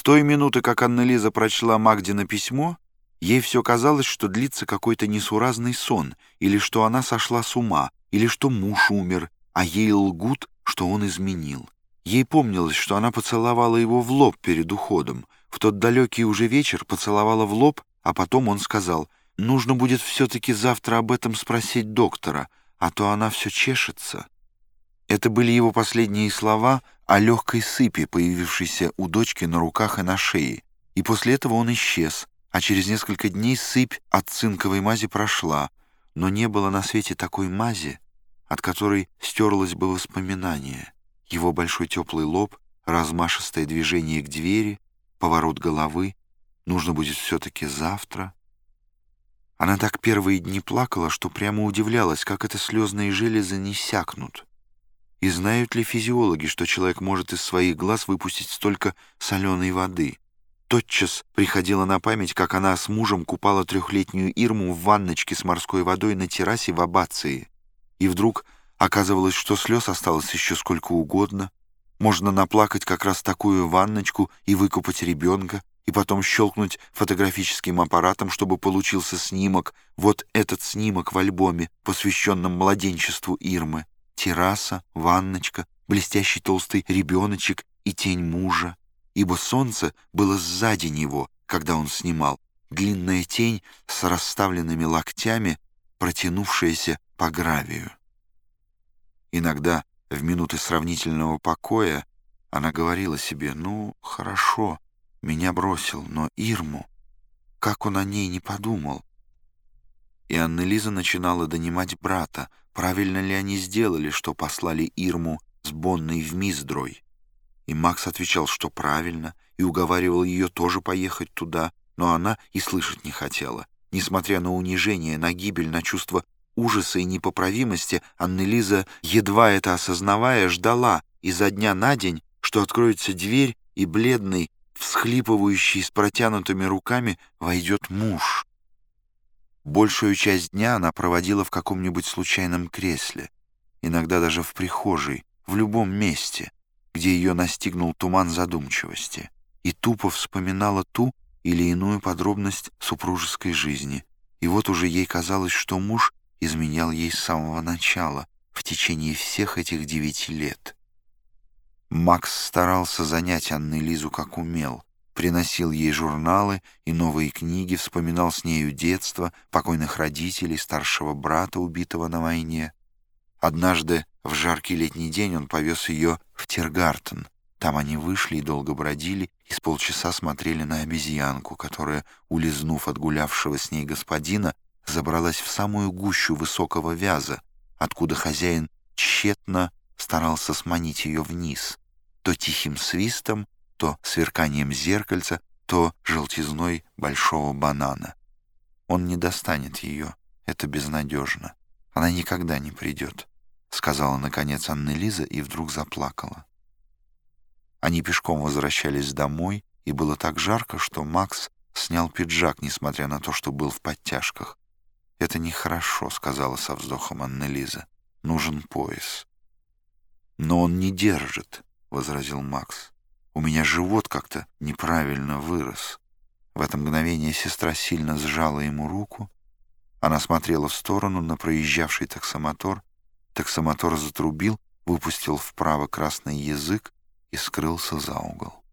С той минуты, как Анна-Лиза прочла Магдина письмо, ей все казалось, что длится какой-то несуразный сон, или что она сошла с ума, или что муж умер, а ей лгут, что он изменил. Ей помнилось, что она поцеловала его в лоб перед уходом. В тот далекий уже вечер поцеловала в лоб, а потом он сказал, «Нужно будет все-таки завтра об этом спросить доктора, а то она все чешется». Это были его последние слова о легкой сыпи, появившейся у дочки на руках и на шее. И после этого он исчез, а через несколько дней сыпь от цинковой мази прошла, но не было на свете такой мази, от которой стерлось бы воспоминание. Его большой теплый лоб, размашистое движение к двери, поворот головы. Нужно будет все-таки завтра. Она так первые дни плакала, что прямо удивлялась, как это слезные железы не сякнут. И знают ли физиологи, что человек может из своих глаз выпустить столько соленой воды? Тотчас приходила на память, как она с мужем купала трехлетнюю Ирму в ванночке с морской водой на террасе в Абации. И вдруг оказывалось, что слез осталось еще сколько угодно. Можно наплакать как раз такую ванночку и выкупать ребенка, и потом щелкнуть фотографическим аппаратом, чтобы получился снимок, вот этот снимок в альбоме, посвященном младенчеству Ирмы терраса, ванночка, блестящий толстый ребеночек и тень мужа, ибо солнце было сзади него, когда он снимал, длинная тень с расставленными локтями, протянувшаяся по гравию. Иногда, в минуты сравнительного покоя, она говорила себе, «Ну, хорошо, меня бросил, но Ирму, как он о ней не подумал?» И Анна-Лиза начинала донимать брата, правильно ли они сделали, что послали Ирму с Бонной в Миздрой. И Макс отвечал, что правильно, и уговаривал ее тоже поехать туда, но она и слышать не хотела. Несмотря на унижение, на гибель, на чувство ужаса и непоправимости, Аннелиза, едва это осознавая, ждала изо дня на день, что откроется дверь, и бледный, всхлипывающий с протянутыми руками, войдет муж. Большую часть дня она проводила в каком-нибудь случайном кресле, иногда даже в прихожей, в любом месте, где ее настигнул туман задумчивости, и тупо вспоминала ту или иную подробность супружеской жизни. И вот уже ей казалось, что муж изменял ей с самого начала, в течение всех этих девяти лет. Макс старался занять Анны Лизу как умел — приносил ей журналы и новые книги, вспоминал с нею детство, покойных родителей, старшего брата, убитого на войне. Однажды в жаркий летний день он повез ее в Тиргартен. Там они вышли и долго бродили, и с полчаса смотрели на обезьянку, которая, улизнув от гулявшего с ней господина, забралась в самую гущу высокого вяза, откуда хозяин тщетно старался сманить ее вниз, то тихим свистом, то сверканием зеркальца, то желтизной большого банана. Он не достанет ее, это безнадежно. Она никогда не придет, — сказала, наконец, Анна-Лиза и вдруг заплакала. Они пешком возвращались домой, и было так жарко, что Макс снял пиджак, несмотря на то, что был в подтяжках. «Это нехорошо», — сказала со вздохом Анна-Лиза. «Нужен пояс». «Но он не держит», — возразил Макс. У меня живот как-то неправильно вырос. В это мгновение сестра сильно сжала ему руку. Она смотрела в сторону на проезжавший таксомотор. Таксомотор затрубил, выпустил вправо красный язык и скрылся за угол.